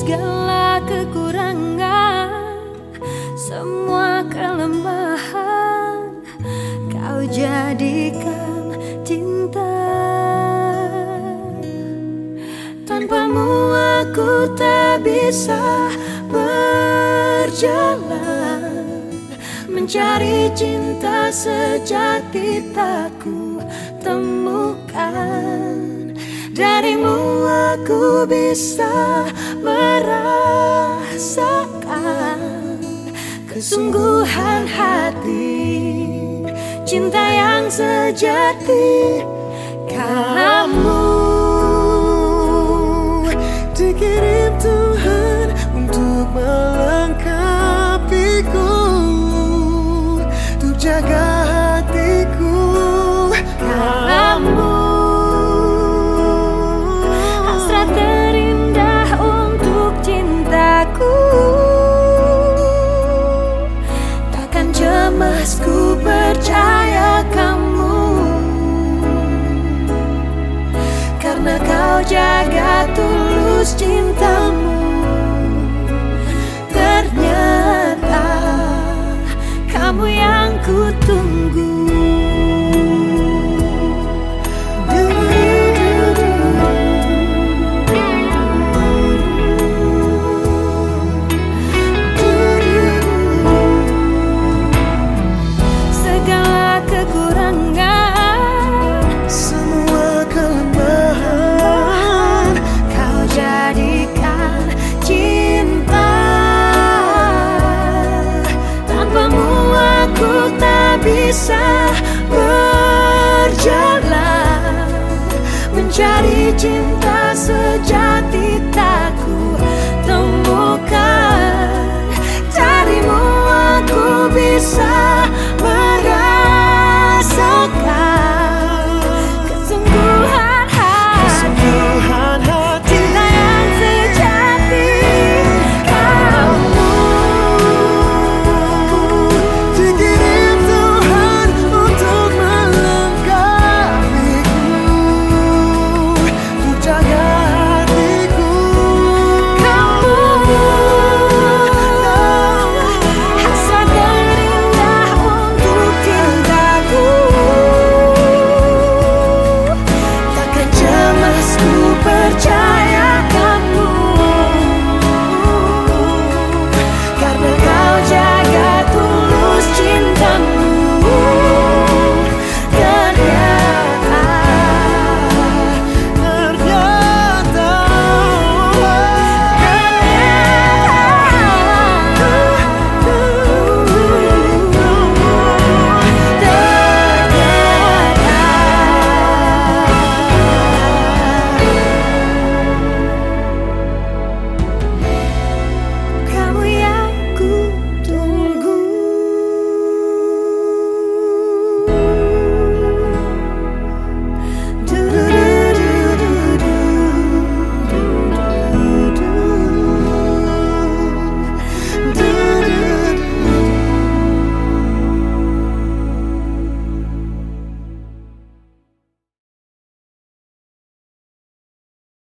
segala kekurangan, semua kelemahan, kau jadikan cinta. Tanpamu aku tak bisa berjalan Mencari cinta sejati tak ku temukan aku bisa merasakan Kesungguhan hati Cinta yang sejati jaga tulus cintamu. Ternyata kamu yang bisa berjalan mencari cinta sejati